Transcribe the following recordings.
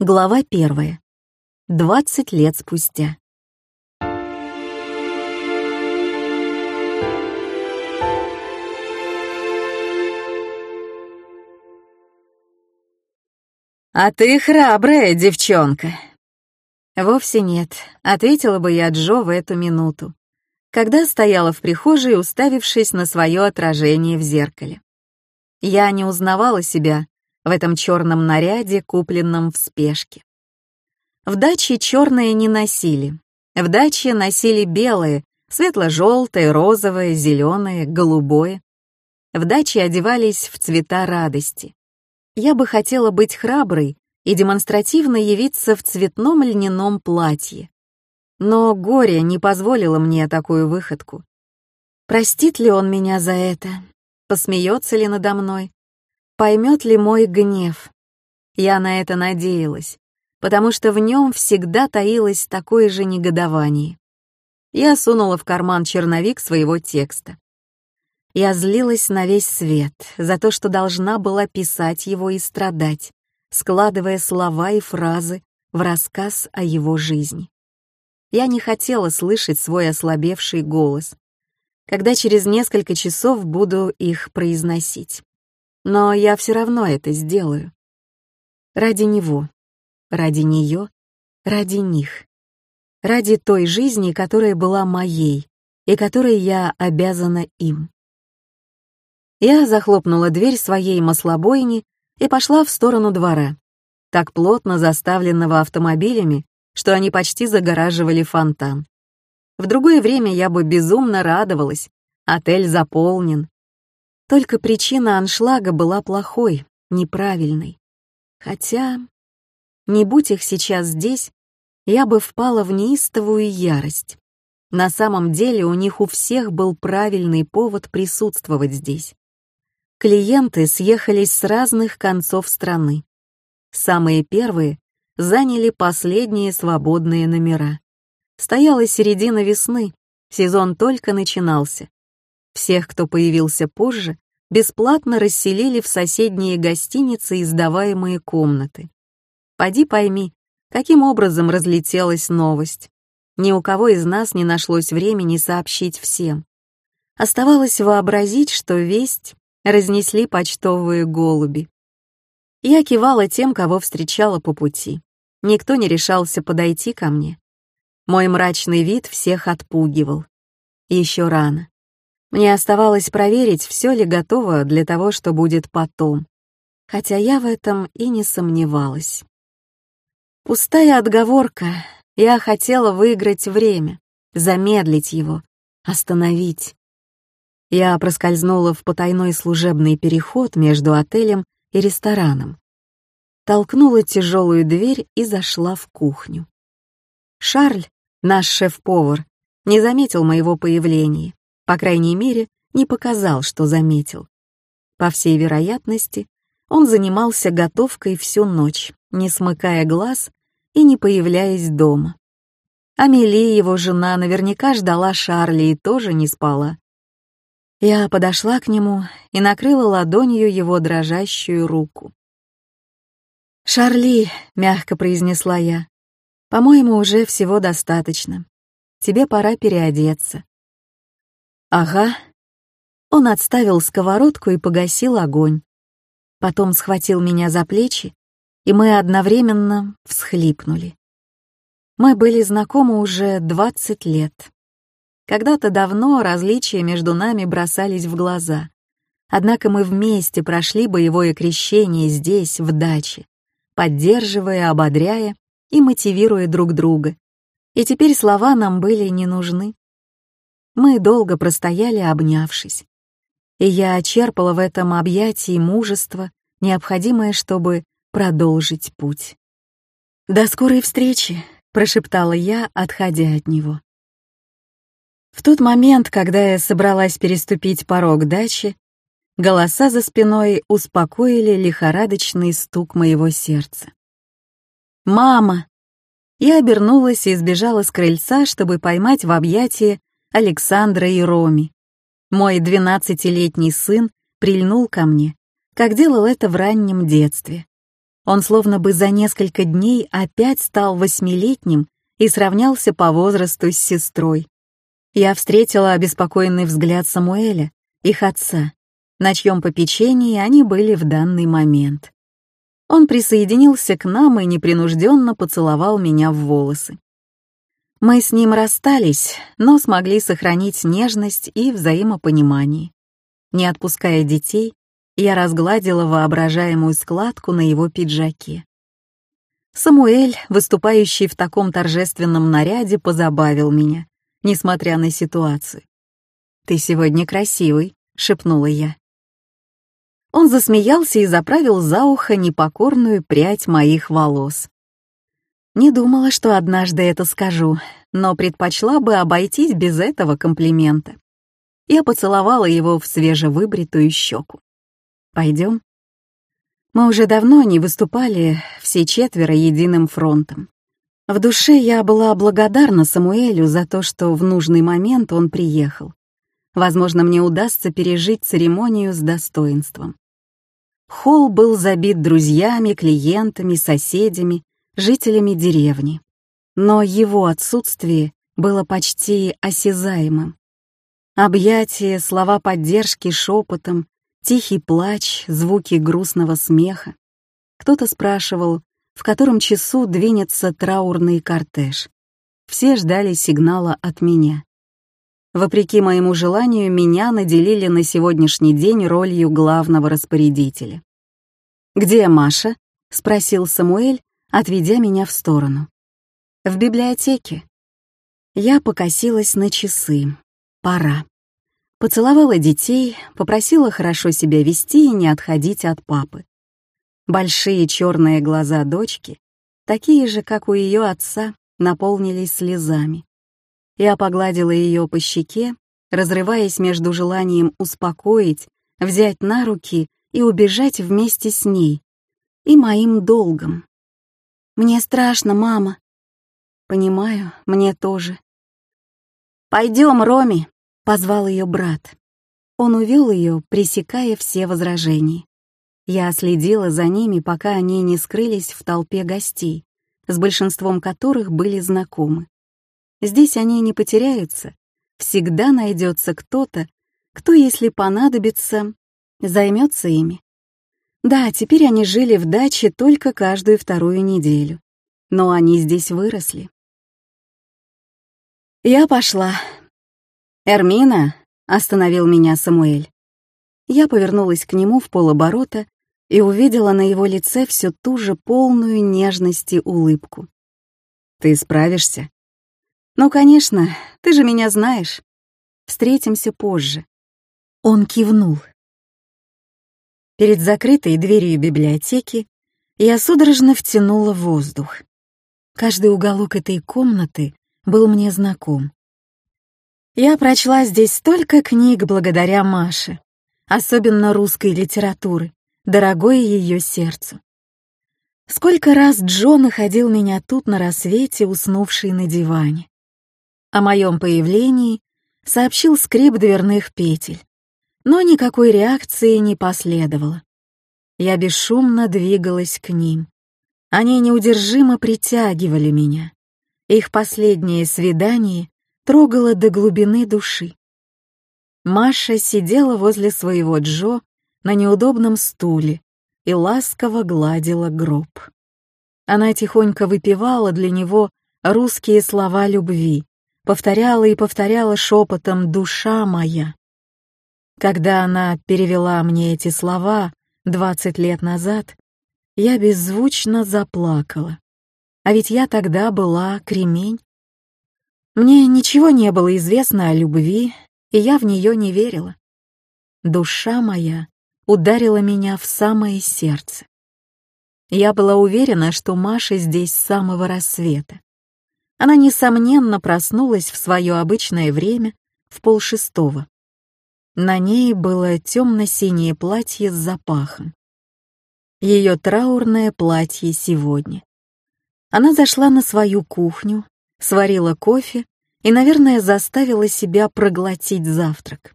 Глава первая. 20 лет спустя. «А ты храбрая девчонка». «Вовсе нет», — ответила бы я Джо в эту минуту, когда стояла в прихожей, уставившись на свое отражение в зеркале. Я не узнавала себя в этом черном наряде, купленном в спешке. В даче черное не носили. В даче носили белое, светло-желтое, розовое, зеленое, голубое. В даче одевались в цвета радости. Я бы хотела быть храброй и демонстративно явиться в цветном льняном платье. Но горе не позволило мне такую выходку. Простит ли он меня за это? Посмеется ли надо мной? Поймет ли мой гнев? Я на это надеялась, потому что в нем всегда таилось такое же негодование. Я сунула в карман черновик своего текста. Я злилась на весь свет за то, что должна была писать его и страдать, складывая слова и фразы в рассказ о его жизни. Я не хотела слышать свой ослабевший голос, когда через несколько часов буду их произносить. Но я все равно это сделаю. Ради него, ради нее, ради них. Ради той жизни, которая была моей и которой я обязана им. Я захлопнула дверь своей маслобойни и пошла в сторону двора, так плотно заставленного автомобилями, что они почти загораживали фонтан. В другое время я бы безумно радовалась. Отель заполнен. Только причина аншлага была плохой, неправильной. Хотя, не будь их сейчас здесь, я бы впала в неистовую ярость. На самом деле у них у всех был правильный повод присутствовать здесь. Клиенты съехались с разных концов страны. Самые первые заняли последние свободные номера. Стояла середина весны, сезон только начинался. Всех, кто появился позже, бесплатно расселили в соседние гостиницы и сдаваемые комнаты. Поди пойми, каким образом разлетелась новость. Ни у кого из нас не нашлось времени сообщить всем. Оставалось вообразить, что весть разнесли почтовые голуби. Я кивала тем, кого встречала по пути. Никто не решался подойти ко мне. Мой мрачный вид всех отпугивал. Еще рано. Мне оставалось проверить, все ли готово для того, что будет потом. Хотя я в этом и не сомневалась. Пустая отговорка. Я хотела выиграть время, замедлить его, остановить. Я проскользнула в потайной служебный переход между отелем и рестораном. Толкнула тяжелую дверь и зашла в кухню. Шарль, наш шеф-повар, не заметил моего появления, по крайней мере, не показал, что заметил. По всей вероятности, он занимался готовкой всю ночь, не смыкая глаз и не появляясь дома. Амели, его жена, наверняка ждала Шарли и тоже не спала. Я подошла к нему и накрыла ладонью его дрожащую руку. «Шарли», — мягко произнесла я, — «по-моему, уже всего достаточно. Тебе пора переодеться». «Ага». Он отставил сковородку и погасил огонь. Потом схватил меня за плечи, и мы одновременно всхлипнули. Мы были знакомы уже двадцать лет. Когда-то давно различия между нами бросались в глаза. Однако мы вместе прошли боевое крещение здесь, в даче, поддерживая, ободряя и мотивируя друг друга. И теперь слова нам были не нужны. Мы долго простояли, обнявшись. И я черпала в этом объятии мужество, необходимое, чтобы продолжить путь. «До скорой встречи», — прошептала я, отходя от него. В тот момент, когда я собралась переступить порог дачи, голоса за спиной успокоили лихорадочный стук моего сердца. «Мама!» Я обернулась и сбежала с крыльца, чтобы поймать в объятия Александра и Роми. Мой двенадцатилетний сын прильнул ко мне, как делал это в раннем детстве. Он словно бы за несколько дней опять стал восьмилетним и сравнялся по возрасту с сестрой. Я встретила обеспокоенный взгляд Самуэля, их отца, на чьем попечении они были в данный момент. Он присоединился к нам и непринужденно поцеловал меня в волосы. Мы с ним расстались, но смогли сохранить нежность и взаимопонимание. Не отпуская детей, я разгладила воображаемую складку на его пиджаке. Самуэль, выступающий в таком торжественном наряде, позабавил меня, несмотря на ситуацию. «Ты сегодня красивый», — шепнула я. Он засмеялся и заправил за ухо непокорную прядь моих волос. Не думала, что однажды это скажу, но предпочла бы обойтись без этого комплимента. Я поцеловала его в свежевыбритую щеку. Пойдем. Мы уже давно не выступали все четверо единым фронтом. В душе я была благодарна Самуэлю за то, что в нужный момент он приехал. Возможно, мне удастся пережить церемонию с достоинством. Холл был забит друзьями, клиентами, соседями, жителями деревни. Но его отсутствие было почти осязаемым. Объятия, слова поддержки шепотом, тихий плач, звуки грустного смеха. Кто-то спрашивал, в котором часу двинется траурный кортеж. Все ждали сигнала от меня. Вопреки моему желанию, меня наделили на сегодняшний день ролью главного распорядителя. «Где Маша?» — спросил Самуэль, отведя меня в сторону. «В библиотеке». Я покосилась на часы. Пора. Поцеловала детей, попросила хорошо себя вести и не отходить от папы. Большие черные глаза дочки, такие же, как у ее отца, наполнились слезами. Я погладила ее по щеке, разрываясь между желанием успокоить, взять на руки и убежать вместе с ней, и моим долгом. «Мне страшно, мама». «Понимаю, мне тоже». «Пойдем, Роми», — позвал ее брат. Он увел ее, пресекая все возражения. Я следила за ними, пока они не скрылись в толпе гостей, с большинством которых были знакомы. Здесь они не потеряются. Всегда найдется кто-то, кто, если понадобится, займется ими. Да, теперь они жили в даче только каждую вторую неделю. Но они здесь выросли. Я пошла. «Эрмина», — остановил меня Самуэль. Я повернулась к нему в полоборота и увидела на его лице всю ту же полную нежности улыбку. «Ты справишься?» «Ну, конечно, ты же меня знаешь. Встретимся позже». Он кивнул. Перед закрытой дверью библиотеки я судорожно втянула воздух. Каждый уголок этой комнаты был мне знаком. Я прочла здесь столько книг благодаря Маше, особенно русской литературы, дорогой ее сердцу. Сколько раз Джо находил меня тут на рассвете, уснувший на диване. О моем появлении сообщил скрип дверных петель, но никакой реакции не последовало. Я бесшумно двигалась к ним. Они неудержимо притягивали меня. Их последнее свидание трогало до глубины души. Маша сидела возле своего Джо на неудобном стуле и ласково гладила гроб. Она тихонько выпивала для него русские слова любви, повторяла и повторяла шепотом «душа моя». Когда она перевела мне эти слова 20 лет назад, я беззвучно заплакала. А ведь я тогда была кремень. Мне ничего не было известно о любви, и я в нее не верила. Душа моя ударила меня в самое сердце. Я была уверена, что Маша здесь с самого рассвета. Она, несомненно, проснулась в свое обычное время в полшестого. На ней было темно-синее платье с запахом. Ее траурное платье сегодня. Она зашла на свою кухню, сварила кофе и, наверное, заставила себя проглотить завтрак.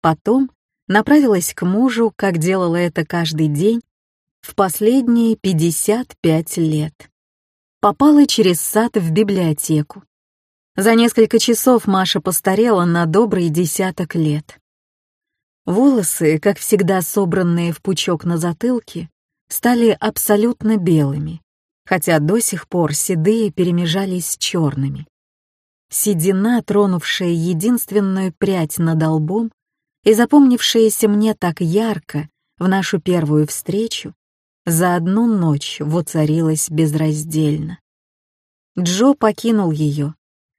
Потом направилась к мужу, как делала это каждый день, в последние 55 лет. Попала через сад в библиотеку. За несколько часов Маша постарела на добрый десяток лет. Волосы, как всегда собранные в пучок на затылке, стали абсолютно белыми, хотя до сих пор седые перемежались с черными. Седина, тронувшая единственную прядь над лбом и запомнившаяся мне так ярко в нашу первую встречу, за одну ночь воцарилась безраздельно. Джо покинул ее,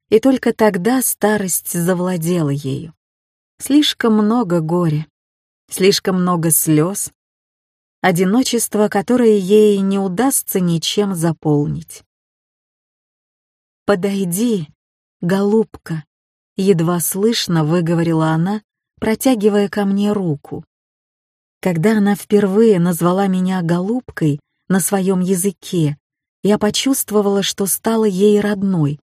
и только тогда старость завладела ею. Слишком много горя, слишком много слез, одиночество, которое ей не удастся ничем заполнить. «Подойди, голубка», — едва слышно выговорила она, протягивая ко мне руку. Когда она впервые назвала меня голубкой на своем языке, я почувствовала, что стала ей родной,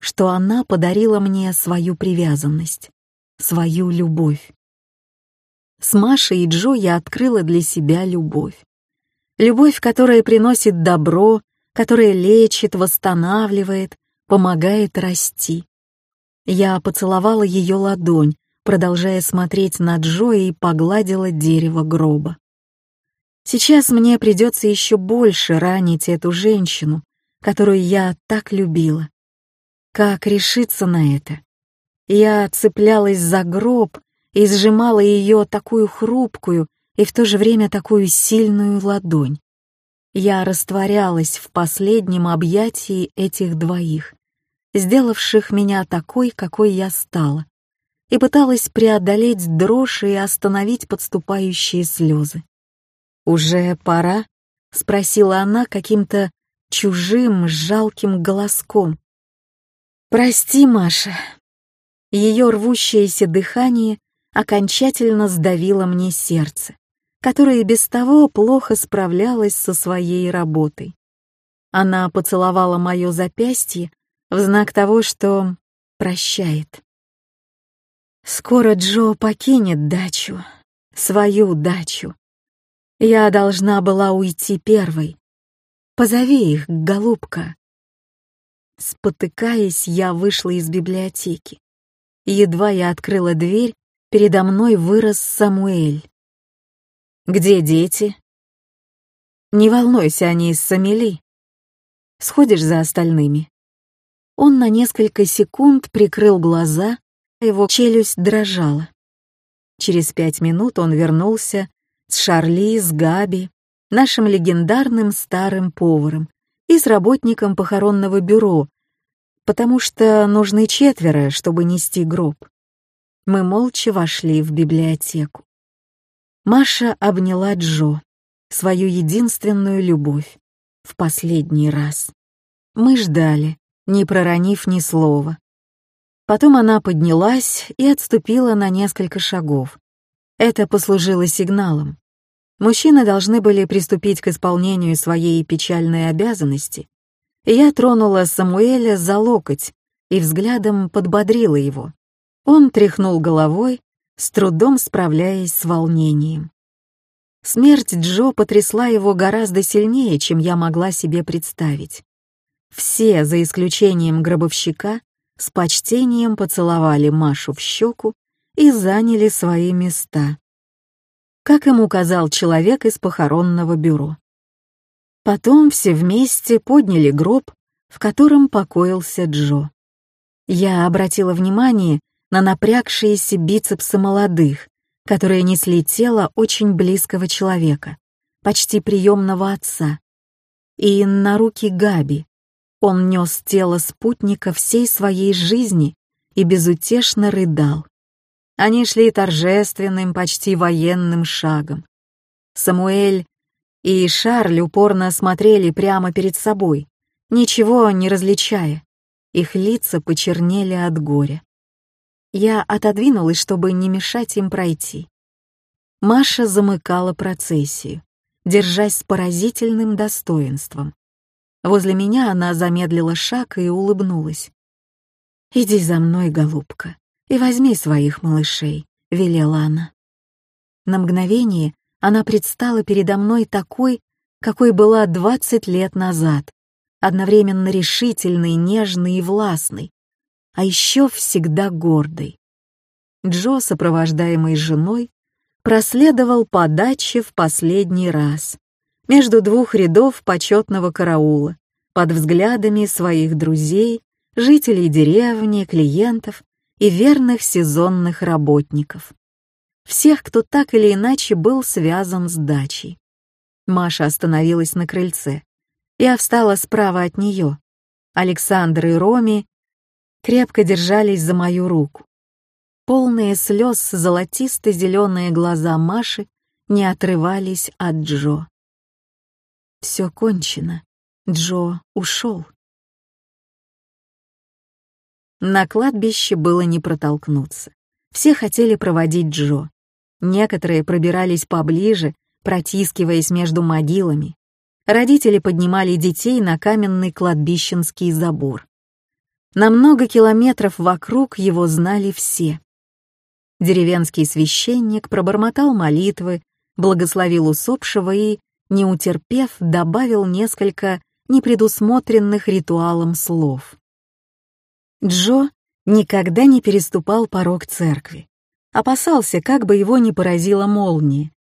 что она подарила мне свою привязанность, свою любовь. С Машей и Джо я открыла для себя любовь. Любовь, которая приносит добро, которая лечит, восстанавливает, помогает расти. Я поцеловала ее ладонь, продолжая смотреть на Джо и погладила дерево гроба. Сейчас мне придется еще больше ранить эту женщину, которую я так любила. Как решиться на это? Я цеплялась за гроб и сжимала ее такую хрупкую и в то же время такую сильную ладонь. Я растворялась в последнем объятии этих двоих, сделавших меня такой, какой я стала, и пыталась преодолеть дрожь и остановить подступающие слезы. «Уже пора?» — спросила она каким-то чужим, жалким голоском. «Прости, Маша». Ее рвущееся дыхание окончательно сдавило мне сердце, которое без того плохо справлялось со своей работой. Она поцеловала мое запястье в знак того, что прощает. Скоро Джо покинет дачу, свою дачу. Я должна была уйти первой. Позови их, голубка. Спотыкаясь, я вышла из библиотеки. Едва я открыла дверь, передо мной вырос Самуэль. «Где дети?» «Не волнуйся, они из Самели. Сходишь за остальными». Он на несколько секунд прикрыл глаза, его челюсть дрожала. Через пять минут он вернулся с Шарли, с Габи, нашим легендарным старым поваром, и с работником похоронного бюро, потому что нужны четверо, чтобы нести гроб мы молча вошли в библиотеку. Маша обняла Джо, свою единственную любовь, в последний раз. Мы ждали, не проронив ни слова. Потом она поднялась и отступила на несколько шагов. Это послужило сигналом. Мужчины должны были приступить к исполнению своей печальной обязанности. Я тронула Самуэля за локоть и взглядом подбодрила его. Он тряхнул головой, с трудом справляясь с волнением. Смерть Джо потрясла его гораздо сильнее, чем я могла себе представить. Все, за исключением гробовщика, с почтением поцеловали Машу в щеку и заняли свои места. Как им указал человек из похоронного бюро. Потом все вместе подняли гроб, в котором покоился Джо. Я обратила внимание, на напрягшиеся бицепсы молодых, которые несли тело очень близкого человека, почти приемного отца, и на руки Габи. Он нес тело спутника всей своей жизни и безутешно рыдал. Они шли торжественным, почти военным шагом. Самуэль и Шарль упорно смотрели прямо перед собой, ничего не различая. Их лица почернели от горя. Я отодвинулась, чтобы не мешать им пройти. Маша замыкала процессию, держась с поразительным достоинством. Возле меня она замедлила шаг и улыбнулась. «Иди за мной, голубка, и возьми своих малышей», — велела она. На мгновение она предстала передо мной такой, какой была 20 лет назад, одновременно решительной, нежной и властной, а еще всегда гордой. Джо, сопровождаемый женой, проследовал по даче в последний раз, между двух рядов почетного караула, под взглядами своих друзей, жителей деревни, клиентов и верных сезонных работников. Всех, кто так или иначе был связан с дачей. Маша остановилась на крыльце. Я встала справа от нее. Александр и Роми крепко держались за мою руку. Полные слез золотисто-зеленые глаза Маши не отрывались от Джо. Все кончено. Джо ушел. На кладбище было не протолкнуться. Все хотели проводить Джо. Некоторые пробирались поближе, протискиваясь между могилами. Родители поднимали детей на каменный кладбищенский забор. На много километров вокруг его знали все. Деревенский священник пробормотал молитвы, благословил усопшего и, не утерпев, добавил несколько непредусмотренных ритуалом слов. Джо никогда не переступал порог церкви. Опасался, как бы его не поразила молния.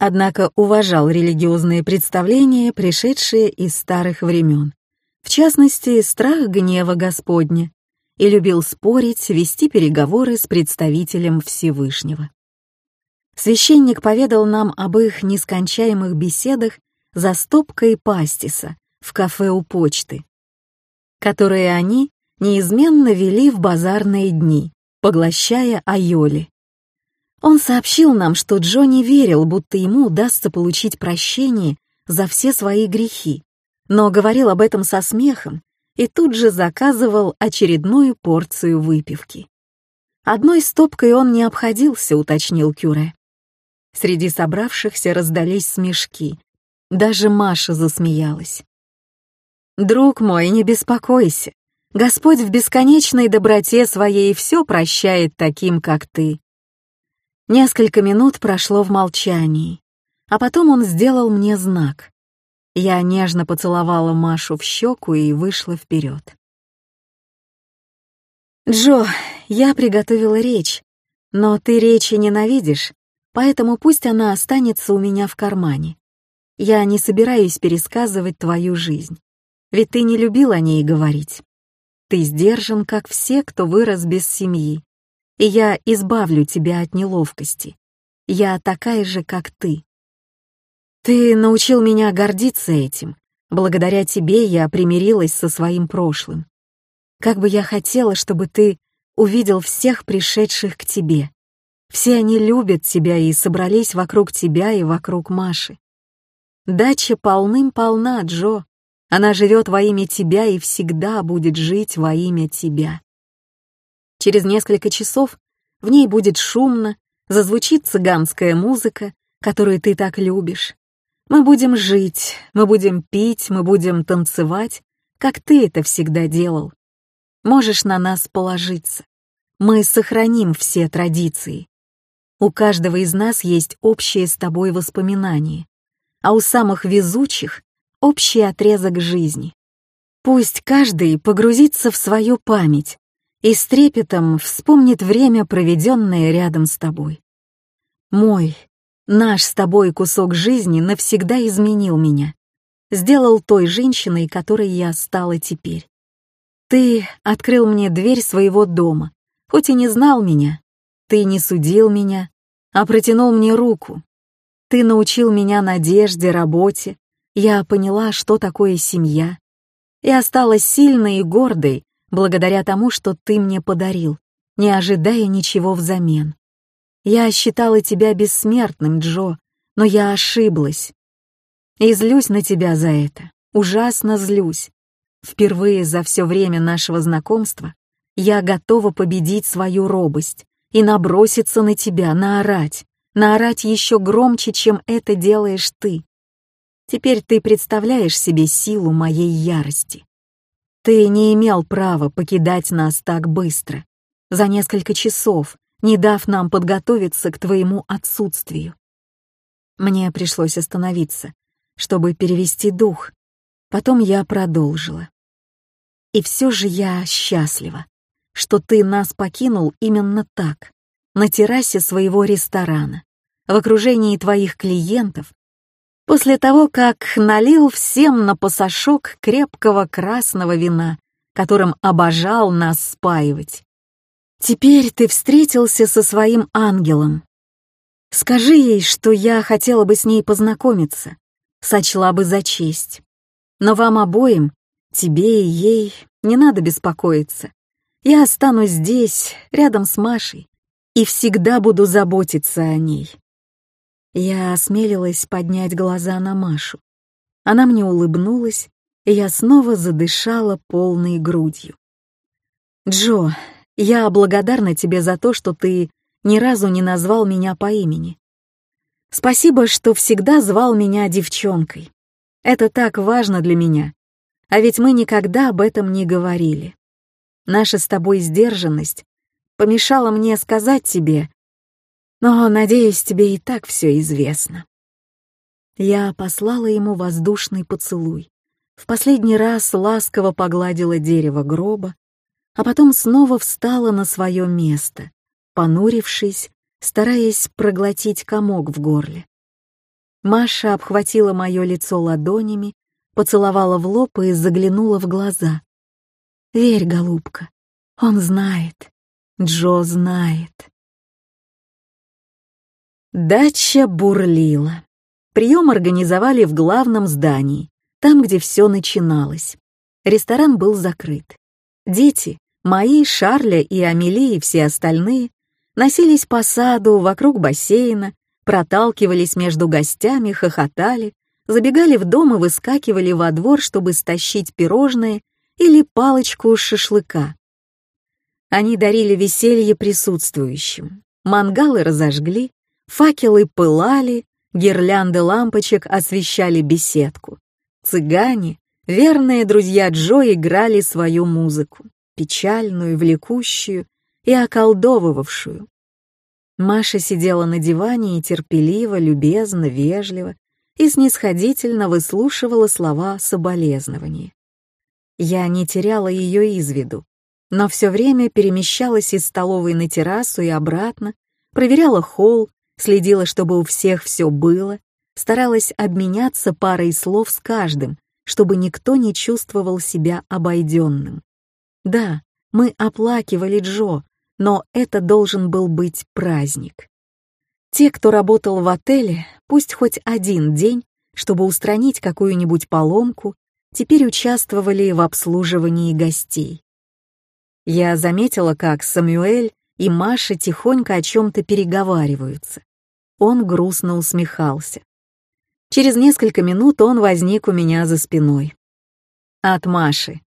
Однако уважал религиозные представления, пришедшие из старых времен. В частности, страх гнева Господня. И любил спорить, вести переговоры с представителем Всевышнего. Священник поведал нам об их нескончаемых беседах за стопкой пастиса в кафе у почты, которые они неизменно вели в базарные дни, поглощая айоли. Он сообщил нам, что Джо не верил, будто ему удастся получить прощение за все свои грехи, но говорил об этом со смехом и тут же заказывал очередную порцию выпивки. Одной стопкой он не обходился, уточнил Кюре. Среди собравшихся раздались смешки. Даже Маша засмеялась. «Друг мой, не беспокойся. Господь в бесконечной доброте своей все прощает таким, как ты». Несколько минут прошло в молчании, а потом он сделал мне знак. Я нежно поцеловала Машу в щеку и вышла вперед. «Джо, я приготовила речь, но ты речи ненавидишь, поэтому пусть она останется у меня в кармане. Я не собираюсь пересказывать твою жизнь, ведь ты не любил о ней говорить. Ты сдержан, как все, кто вырос без семьи. И я избавлю тебя от неловкости. Я такая же, как ты. Ты научил меня гордиться этим. Благодаря тебе я примирилась со своим прошлым. Как бы я хотела, чтобы ты увидел всех пришедших к тебе. Все они любят тебя и собрались вокруг тебя и вокруг Маши. Дача полным-полна, Джо. Она живет во имя тебя и всегда будет жить во имя тебя. Через несколько часов в ней будет шумно, зазвучит цыганская музыка, которую ты так любишь. Мы будем жить, мы будем пить, мы будем танцевать, как ты это всегда делал. Можешь на нас положиться. Мы сохраним все традиции. У каждого из нас есть общие с тобой воспоминания, а у самых везучих общий отрезок жизни. Пусть каждый погрузится в свою память и с трепетом вспомнит время, проведенное рядом с тобой. Мой, наш с тобой кусок жизни навсегда изменил меня, сделал той женщиной, которой я стала теперь. Ты открыл мне дверь своего дома, хоть и не знал меня. Ты не судил меня, а протянул мне руку. Ты научил меня надежде, работе, я поняла, что такое семья. и осталась сильной и гордой благодаря тому, что ты мне подарил, не ожидая ничего взамен. Я считала тебя бессмертным, Джо, но я ошиблась. И злюсь на тебя за это, ужасно злюсь. Впервые за все время нашего знакомства я готова победить свою робость и наброситься на тебя, наорать, наорать еще громче, чем это делаешь ты. Теперь ты представляешь себе силу моей ярости. Ты не имел права покидать нас так быстро, за несколько часов, не дав нам подготовиться к твоему отсутствию. Мне пришлось остановиться, чтобы перевести дух. Потом я продолжила. И все же я счастлива, что ты нас покинул именно так, на террасе своего ресторана, в окружении твоих клиентов, после того, как налил всем на посошок крепкого красного вина, которым обожал нас спаивать. Теперь ты встретился со своим ангелом. Скажи ей, что я хотела бы с ней познакомиться, сочла бы за честь. Но вам обоим, тебе и ей, не надо беспокоиться. Я останусь здесь, рядом с Машей, и всегда буду заботиться о ней. Я осмелилась поднять глаза на Машу. Она мне улыбнулась, и я снова задышала полной грудью. «Джо, я благодарна тебе за то, что ты ни разу не назвал меня по имени. Спасибо, что всегда звал меня девчонкой. Это так важно для меня. А ведь мы никогда об этом не говорили. Наша с тобой сдержанность помешала мне сказать тебе, но, надеюсь, тебе и так все известно. Я послала ему воздушный поцелуй. В последний раз ласково погладила дерево гроба, а потом снова встала на свое место, понурившись, стараясь проглотить комок в горле. Маша обхватила мое лицо ладонями, поцеловала в лоб и заглянула в глаза. «Верь, голубка, он знает, Джо знает». Дача бурлила. Прием организовали в главном здании, там, где все начиналось. Ресторан был закрыт. Дети, мои, Шарля и Амели и все остальные, носились по саду, вокруг бассейна, проталкивались между гостями, хохотали, забегали в дом и выскакивали во двор, чтобы стащить пирожное или палочку шашлыка. Они дарили веселье присутствующим. Мангалы разожгли, факелы пылали, гирлянды лампочек освещали беседку. Цыгане, верные друзья Джо, играли свою музыку, печальную, влекущую и околдовывавшую. Маша сидела на диване и терпеливо, любезно, вежливо и снисходительно выслушивала слова соболезнования. Я не теряла ее из виду, но все время перемещалась из столовой на террасу и обратно, проверяла холл, следила, чтобы у всех все было, старалась обменяться парой слов с каждым, чтобы никто не чувствовал себя обойденным. Да, мы оплакивали Джо, но это должен был быть праздник. Те, кто работал в отеле, пусть хоть один день, чтобы устранить какую-нибудь поломку, теперь участвовали в обслуживании гостей. Я заметила, как Самюэль и Маша тихонько о чем-то переговариваются. Он грустно усмехался. Через несколько минут он возник у меня за спиной. От Маши.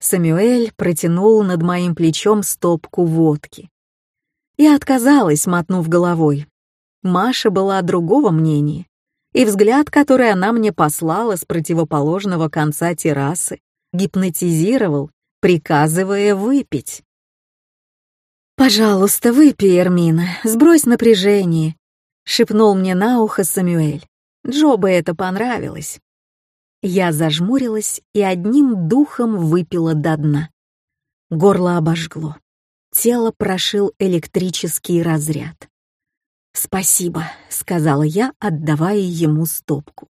Самюэль протянул над моим плечом стопку водки. Я отказалась, мотнув головой. Маша была другого мнения, и взгляд, который она мне послала с противоположного конца террасы, гипнотизировал, приказывая выпить. «Пожалуйста, выпей, Эрмина, сбрось напряжение», — шепнул мне на ухо Самюэль. Джо бы это понравилось. Я зажмурилась и одним духом выпила до дна. Горло обожгло. Тело прошил электрический разряд. «Спасибо», — сказала я, отдавая ему стопку.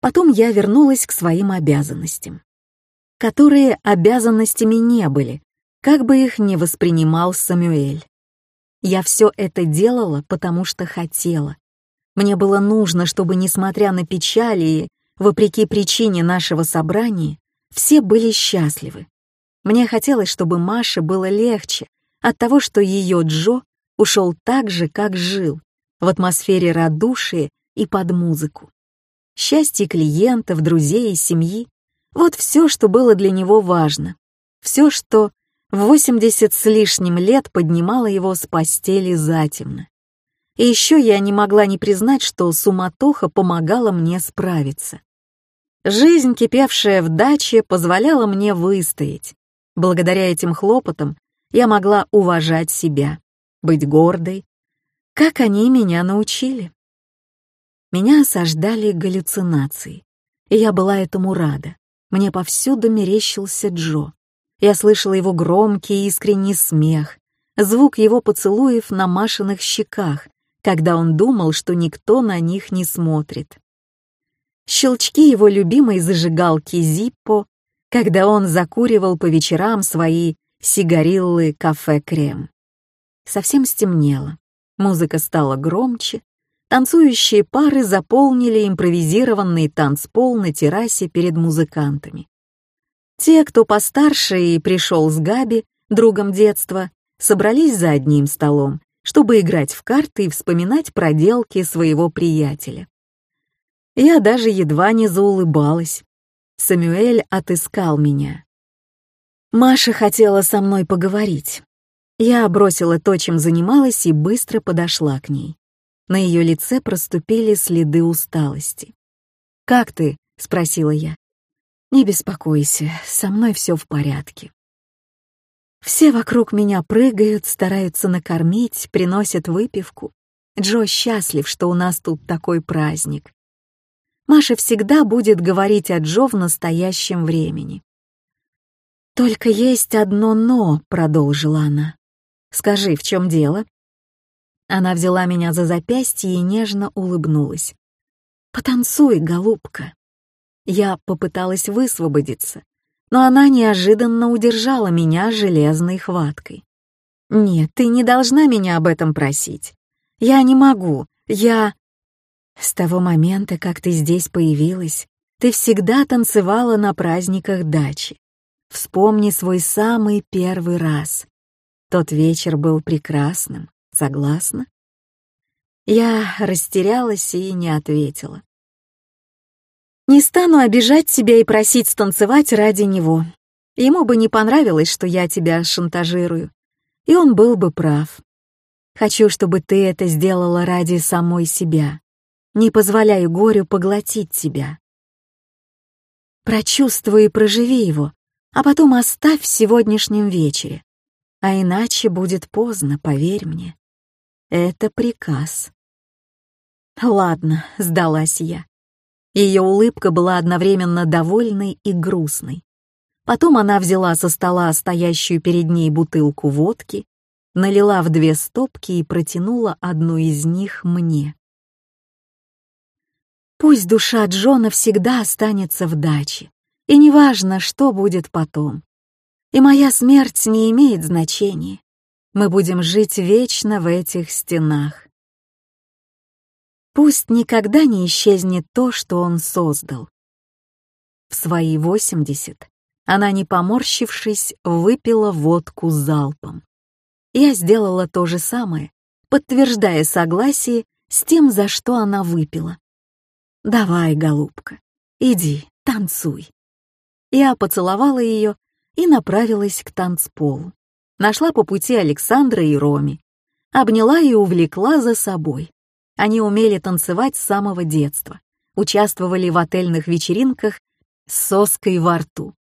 Потом я вернулась к своим обязанностям, которые обязанностями не были, как бы их ни воспринимал Самюэль. Я все это делала, потому что хотела. Мне было нужно, чтобы, несмотря на печали и вопреки причине нашего собрания, все были счастливы. Мне хотелось, чтобы Маше было легче от того, что ее Джо ушел так же, как жил, в атмосфере радушия и под музыку. Счастье клиентов, друзей и семьи — вот все, что было для него важно. Все, что в 80 с лишним лет поднимало его с постели затемно. И еще я не могла не признать, что суматоха помогала мне справиться. Жизнь, кипевшая в даче, позволяла мне выстоять. Благодаря этим хлопотам я могла уважать себя, быть гордой, как они меня научили. Меня осаждали галлюцинации, и я была этому рада. Мне повсюду мерещился Джо. Я слышала его громкий искренний смех, звук его поцелуев на Машиных щеках, когда он думал, что никто на них не смотрит. Щелчки его любимой зажигалки Зиппо, когда он закуривал по вечерам свои сигариллы кафе-крем. Совсем стемнело. Музыка стала громче. Танцующие пары заполнили импровизированный танцпол на террасе перед музыкантами. Те, кто постарше и пришел с Габи, другом детства, собрались за одним столом, чтобы играть в карты и вспоминать проделки своего приятеля. Я даже едва не заулыбалась. Самюэль отыскал меня. Маша хотела со мной поговорить. Я бросила то, чем занималась, и быстро подошла к ней. На ее лице проступили следы усталости. «Как ты?» — спросила я. «Не беспокойся, со мной все в порядке». Все вокруг меня прыгают, стараются накормить, приносят выпивку. Джо счастлив, что у нас тут такой праздник. Маша всегда будет говорить о Джо в настоящем времени. «Только есть одно «но», — продолжила она. «Скажи, в чем дело?» Она взяла меня за запястье и нежно улыбнулась. «Потанцуй, голубка». Я попыталась высвободиться, но она неожиданно удержала меня железной хваткой. «Нет, ты не должна меня об этом просить. Я не могу. Я...» С того момента, как ты здесь появилась, ты всегда танцевала на праздниках дачи. Вспомни свой самый первый раз. Тот вечер был прекрасным, согласна? Я растерялась и не ответила. Не стану обижать тебя и просить станцевать ради него. Ему бы не понравилось, что я тебя шантажирую. И он был бы прав. Хочу, чтобы ты это сделала ради самой себя. Не позволяй горю поглотить тебя. Прочувствуй и проживи его, а потом оставь в сегодняшнем вечере. А иначе будет поздно, поверь мне. Это приказ. Ладно, сдалась я. Ее улыбка была одновременно довольной и грустной. Потом она взяла со стола стоящую перед ней бутылку водки, налила в две стопки и протянула одну из них мне. Пусть душа Джона всегда останется в даче, и неважно, что будет потом. И моя смерть не имеет значения. Мы будем жить вечно в этих стенах. Пусть никогда не исчезнет то, что он создал. В свои восемьдесят она, не поморщившись, выпила водку залпом. Я сделала то же самое, подтверждая согласие с тем, за что она выпила. «Давай, голубка, иди, танцуй». Я поцеловала ее и направилась к танцполу. Нашла по пути Александра и Роми. Обняла и увлекла за собой. Они умели танцевать с самого детства, участвовали в отельных вечеринках с соской во рту.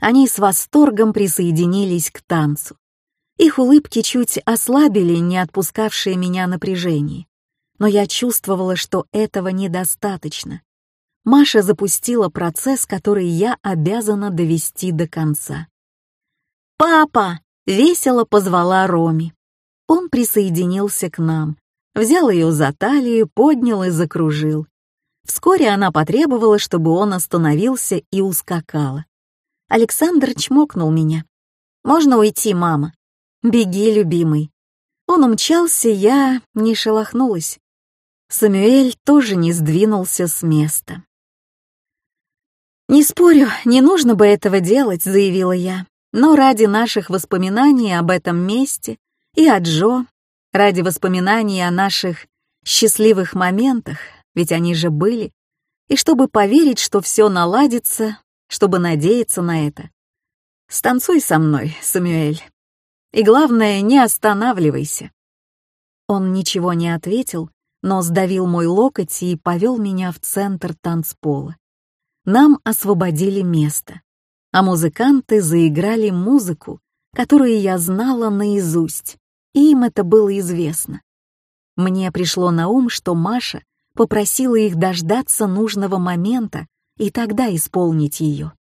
Они с восторгом присоединились к танцу. Их улыбки чуть ослабили не отпускавшее меня напряжение но я чувствовала, что этого недостаточно. Маша запустила процесс, который я обязана довести до конца. «Папа!» — весело позвала Роми. Он присоединился к нам, взял ее за талию, поднял и закружил. Вскоре она потребовала, чтобы он остановился и ускакала. Александр чмокнул меня. «Можно уйти, мама?» «Беги, любимый». Он умчался, я не шелохнулась. Самюэль тоже не сдвинулся с места. «Не спорю, не нужно бы этого делать», — заявила я. «Но ради наших воспоминаний об этом месте и о Джо, ради воспоминаний о наших счастливых моментах, ведь они же были, и чтобы поверить, что все наладится, чтобы надеяться на это. Станцуй со мной, Самюэль. И главное, не останавливайся». Он ничего не ответил, но сдавил мой локоть и повел меня в центр танцпола. Нам освободили место, а музыканты заиграли музыку, которую я знала наизусть, и им это было известно. Мне пришло на ум, что Маша попросила их дождаться нужного момента и тогда исполнить ее.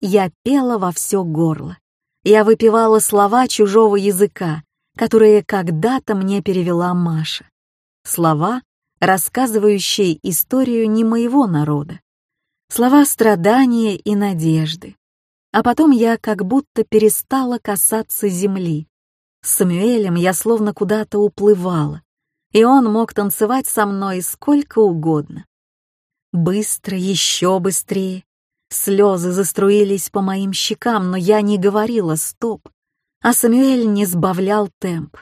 Я пела во все горло. Я выпивала слова чужого языка, которые когда-то мне перевела Маша. Слова, рассказывающие историю не моего народа. Слова страдания и надежды. А потом я как будто перестала касаться земли. С Самуэлем я словно куда-то уплывала, и он мог танцевать со мной сколько угодно. Быстро, еще быстрее. Слезы заструились по моим щекам, но я не говорила «стоп», а Самуэль не сбавлял темп.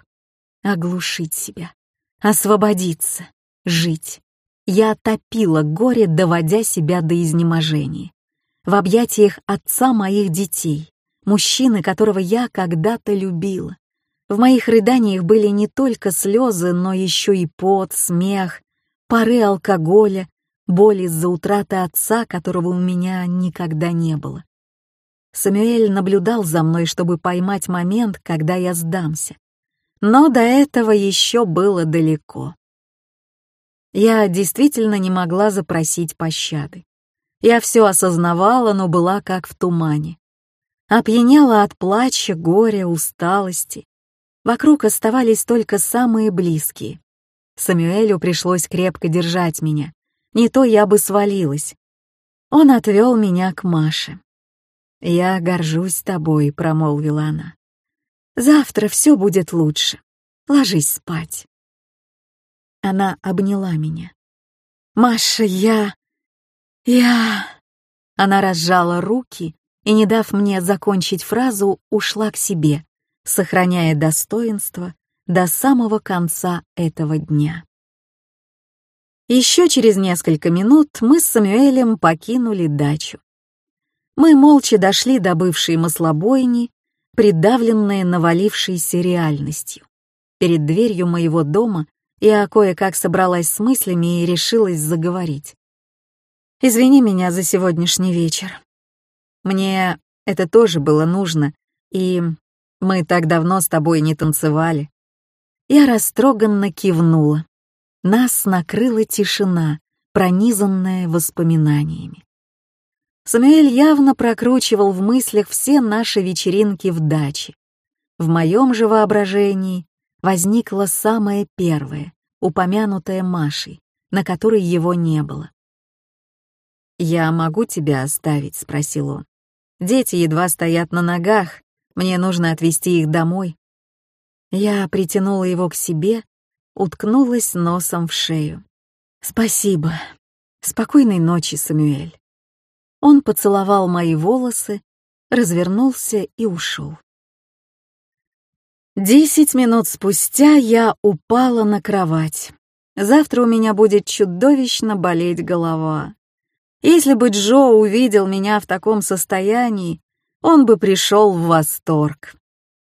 Оглушить себя, освободиться, жить. Я топила горе, доводя себя до изнеможения. В объятиях отца моих детей, мужчины, которого я когда-то любила. В моих рыданиях были не только слезы, но еще и пот, смех, пары алкоголя, боль из-за утраты отца, которого у меня никогда не было. Самюэль наблюдал за мной, чтобы поймать момент, когда я сдамся. Но до этого еще было далеко. Я действительно не могла запросить пощады. Я все осознавала, но была как в тумане. Опьянела от плача, горя, усталости. Вокруг оставались только самые близкие. Самюэлю пришлось крепко держать меня. Не то я бы свалилась. Он отвел меня к Маше. «Я горжусь тобой», — промолвила она. «Завтра все будет лучше. Ложись спать». Она обняла меня. «Маша, я... я...» Она разжала руки и, не дав мне закончить фразу, ушла к себе, сохраняя достоинство до самого конца этого дня. Еще через несколько минут мы с Самюэлем покинули дачу. Мы молча дошли до бывшей маслобойни, придавленные навалившейся реальностью. Перед дверью моего дома я кое-как собралась с мыслями и решилась заговорить. «Извини меня за сегодняшний вечер. Мне это тоже было нужно, и мы так давно с тобой не танцевали». Я растроганно кивнула. Нас накрыла тишина, пронизанная воспоминаниями. Самуэль явно прокручивал в мыслях все наши вечеринки в даче. В моем же воображении возникла самая первая, упомянутая Машей, на которой его не было. «Я могу тебя оставить?» — спросил он. «Дети едва стоят на ногах, мне нужно отвезти их домой». Я притянула его к себе, уткнулась носом в шею. «Спасибо. Спокойной ночи, Самюэль». Он поцеловал мои волосы, развернулся и ушел. Десять минут спустя я упала на кровать. Завтра у меня будет чудовищно болеть голова. Если бы Джо увидел меня в таком состоянии, он бы пришел в восторг.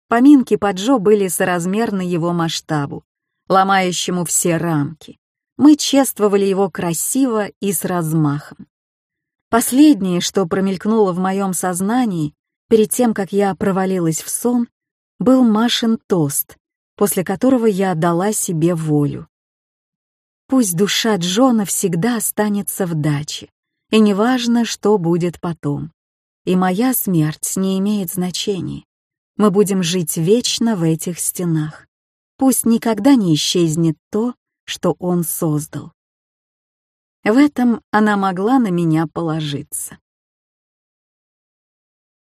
Поминки по Джо были соразмерны его масштабу, ломающему все рамки. Мы чествовали его красиво и с размахом. Последнее, что промелькнуло в моем сознании, перед тем, как я провалилась в сон, был Машин тост, после которого я отдала себе волю. Пусть душа Джона всегда останется в даче, и неважно, что будет потом. И моя смерть не имеет значения. Мы будем жить вечно в этих стенах. Пусть никогда не исчезнет то, что он создал. В этом она могла на меня положиться.